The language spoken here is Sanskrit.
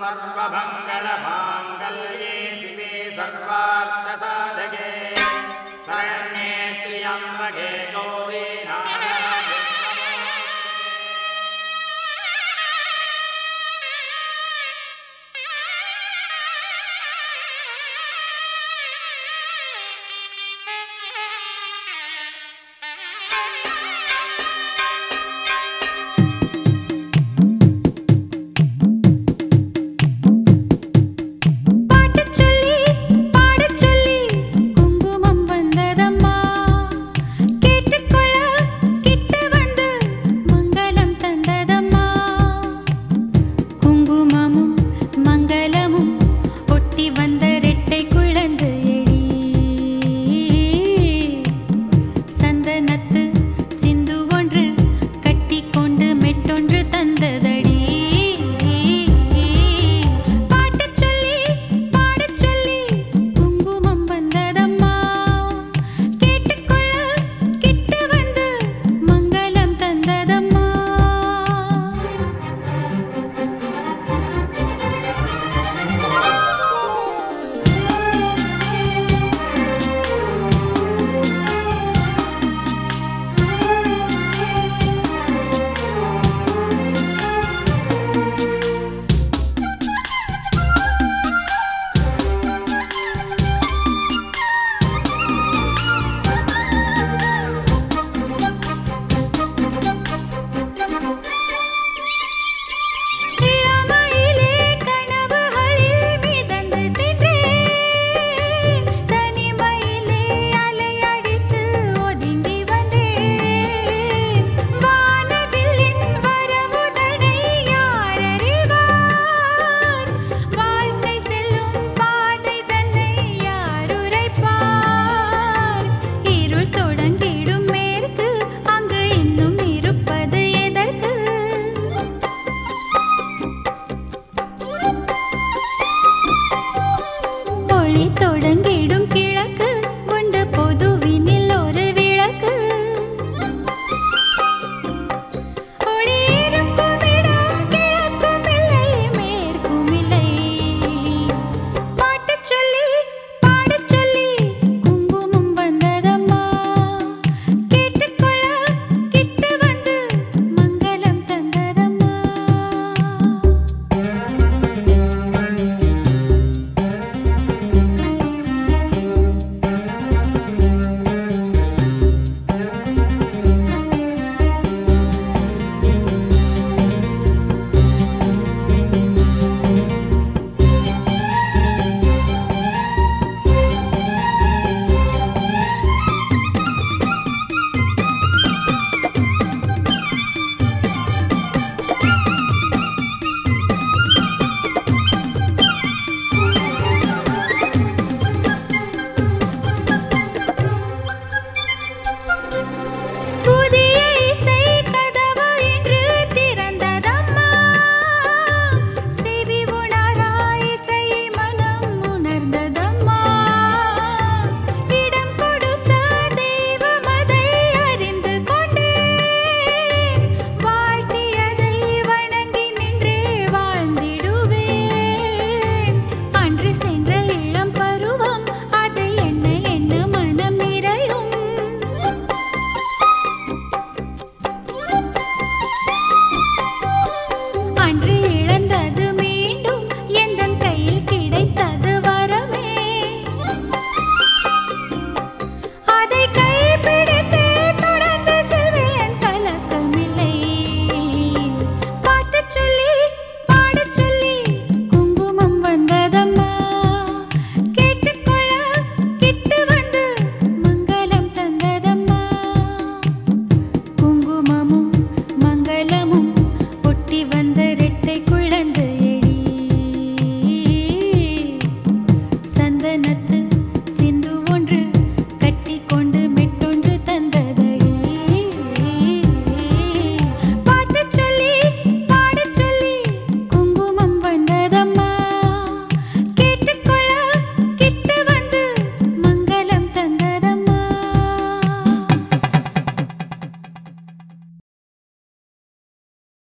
सर्वभङ्गलभाङ्गल्ये शिवे सर्वार्थ